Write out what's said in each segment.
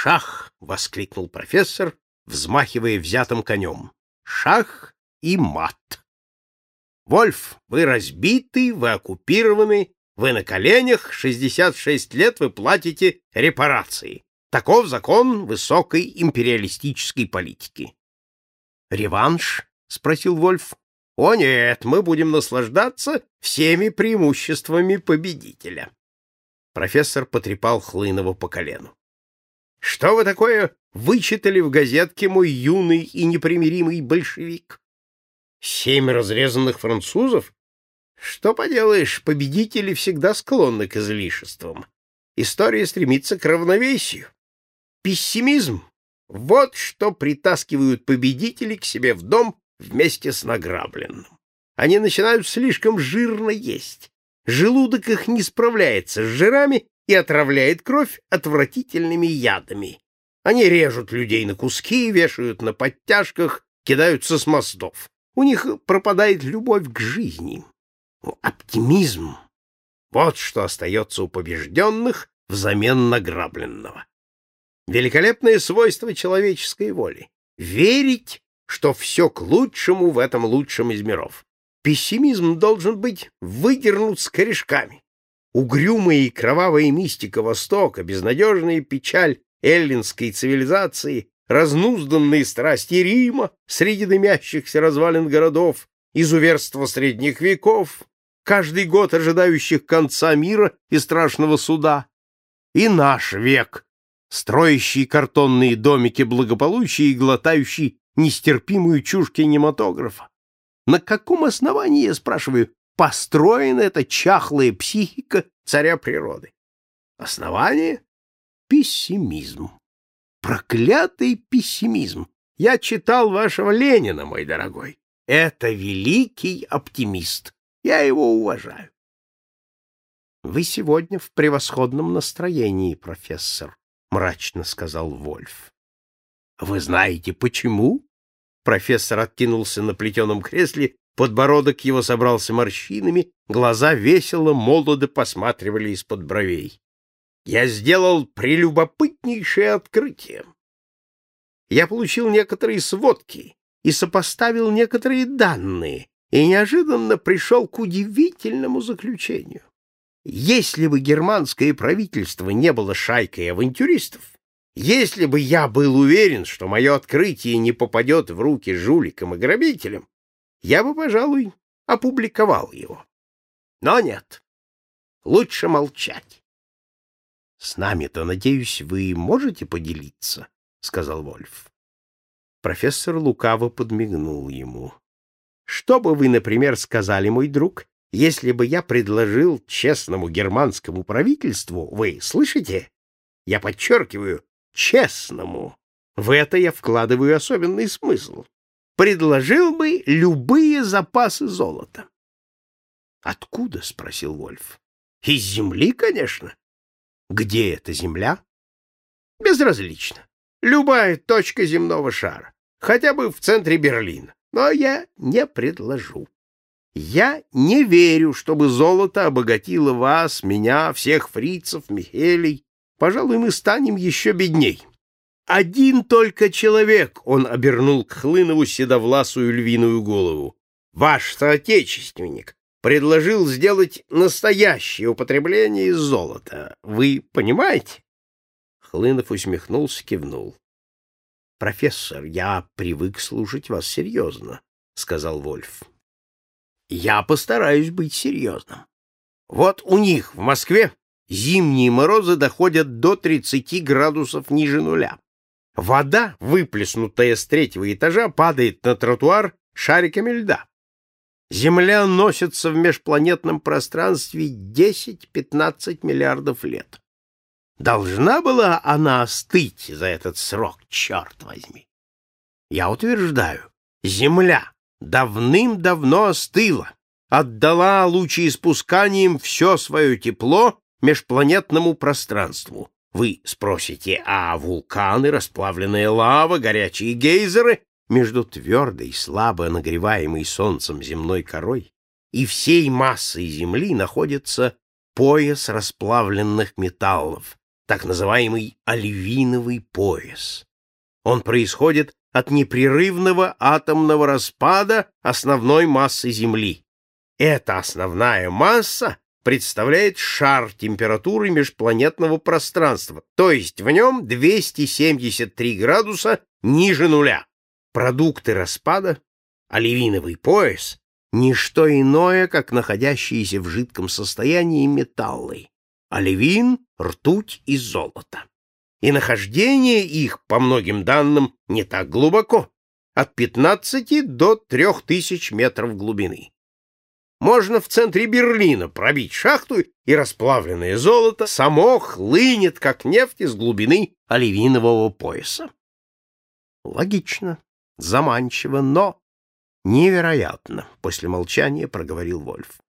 «Шах!» — воскликнул профессор, взмахивая взятым конем. «Шах и мат!» «Вольф, вы разбиты, вы оккупированы, вы на коленях, 66 лет вы платите репарации. Таков закон высокой империалистической политики». «Реванш?» — спросил Вольф. «О нет, мы будем наслаждаться всеми преимуществами победителя». Профессор потрепал Хлынова по колену. Что вы такое вычитали в газетке, мой юный и непримиримый большевик? Семь разрезанных французов? Что поделаешь, победители всегда склонны к излишествам. История стремится к равновесию. Пессимизм — вот что притаскивают победители к себе в дом вместе с награбленным. Они начинают слишком жирно есть. Желудок их не справляется с жирами и отравляет кровь отвратительными ядами. Они режут людей на куски, вешают на подтяжках, кидаются с мостов. У них пропадает любовь к жизни. Оптимизм — вот что остается у побежденных взамен награбленного. Великолепное свойство человеческой воли — верить, что все к лучшему в этом лучшем из миров. Пессимизм должен быть выдернут с корешками. Угрюмая и кровавая мистика Востока, безнадежная печаль эллинской цивилизации, разнузданные страсти Рима среди дымящихся развалин городов, изуверство средних веков, каждый год ожидающих конца мира и страшного суда, и наш век, строящий картонные домики благополучия и глотающий нестерпимую чушь кинематографа. На каком основании, я спрашиваю, построена эта чахлая психика царя природы? Основание — пессимизм. Проклятый пессимизм. Я читал вашего Ленина, мой дорогой. Это великий оптимист. Я его уважаю. Вы сегодня в превосходном настроении, профессор, мрачно сказал Вольф. Вы знаете почему? Профессор откинулся на плетеном кресле Подбородок его собрался морщинами, глаза весело, молодо посматривали из-под бровей. Я сделал прелюбопытнейшее открытие. Я получил некоторые сводки и сопоставил некоторые данные, и неожиданно пришел к удивительному заключению. Если бы германское правительство не было шайкой авантюристов, если бы я был уверен, что мое открытие не попадет в руки жуликам и грабителям, я бы, пожалуй, опубликовал его. Но нет, лучше молчать. — С нами-то, надеюсь, вы можете поделиться, — сказал Вольф. Профессор лукаво подмигнул ему. — Что бы вы, например, сказали, мой друг, если бы я предложил честному германскому правительству, вы слышите? Я подчеркиваю, честному. В это я вкладываю особенный смысл предложил бы любые запасы золота. Откуда? спросил Вольф. Из земли, конечно. Где эта земля? Безразлично. Любая точка земного шара, хотя бы в центре Берлина. Но я не предложу. Я не верю, чтобы золото обогатило вас, меня, всех фрицев, Михелей. Пожалуй, мы станем еще бедней. Один только человек, он обернул к Хлынову седовласую львиную голову, ваш соотечественник, предложил сделать настоящее употребление золота. Вы понимаете? Хлынов усмехнулся, кивнул. — Профессор, я привык слушать вас серьезно, — сказал Вольф. — Я постараюсь быть серьезным. Вот у них в Москве зимние морозы доходят до 30 градусов ниже нуля. Вода, выплеснутая с третьего этажа, падает на тротуар шариками льда. Земля носится в межпланетном пространстве 10-15 миллиардов лет. Должна была она остыть за этот срок, черт возьми. Я утверждаю, Земля давным-давно остыла, отдала лучеиспусканием все свое тепло межпланетному пространству, вы спросите, а вулканы, расплавленная лава, горячие гейзеры между твердой, слабо нагреваемой солнцем земной корой и всей массой Земли находится пояс расплавленных металлов, так называемый оливиновый пояс. Он происходит от непрерывного атомного распада основной массы Земли. Эта основная масса представляет шар температуры межпланетного пространства, то есть в нем 273 градуса ниже нуля. Продукты распада, оливиновый пояс, не что иное, как находящиеся в жидком состоянии металлы, оливин, ртуть и золото. И нахождение их, по многим данным, не так глубоко, от 15 до 3000 метров глубины. Можно в центре Берлина пробить шахту, и расплавленное золото само хлынет, как нефть из глубины оливинового пояса. Логично, заманчиво, но невероятно, после молчания проговорил Вольф.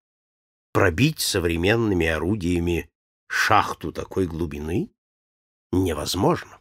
Пробить современными орудиями шахту такой глубины невозможно.